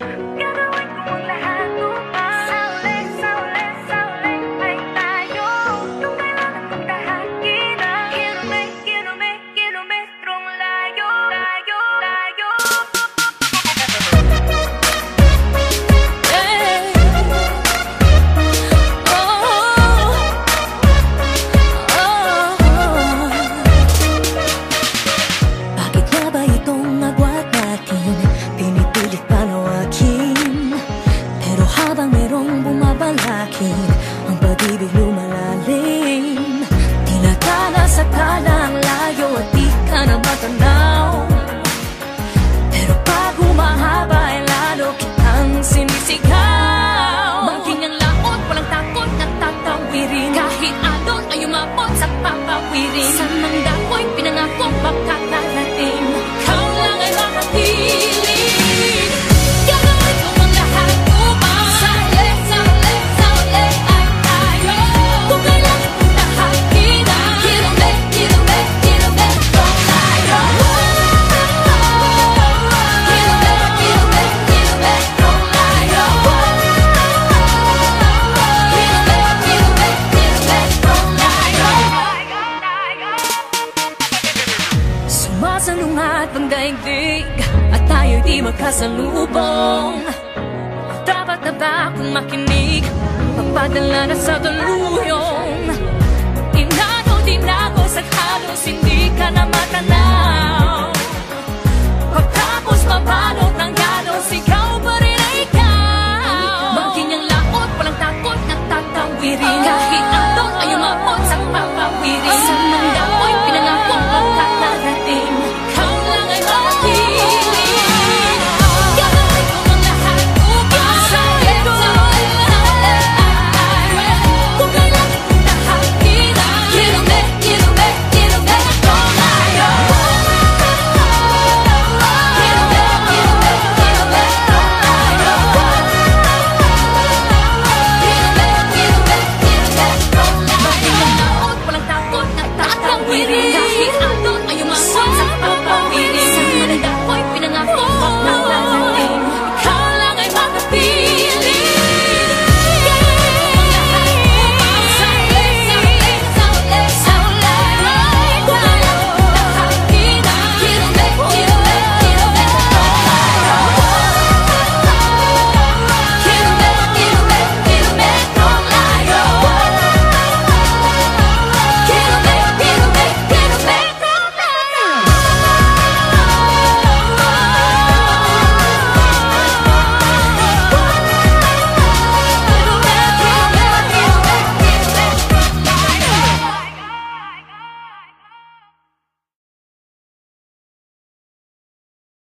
Yeah. Bumabalakin Ang pag-ibig lumalalim. Tinatana sa talang layo at di ka na matanaw. Pero pag humahaba ay lalo kitang sinisigaw. Bangking ang laot, walang takot at tatawirin Kahit alon ay umabot sa papawirin. Sa nang lungat ng daigdig At tayo'y di makasalubong Dapat na ba akong makinig? Pagpadala na sa daluyong Inago, dinagos at halos hindi ka na matanaw Pagtapos mabalot ng galos, ikaw pa rin ay ikaw Maging ang laot, walang takot, nagtatawirin oh. kahit ang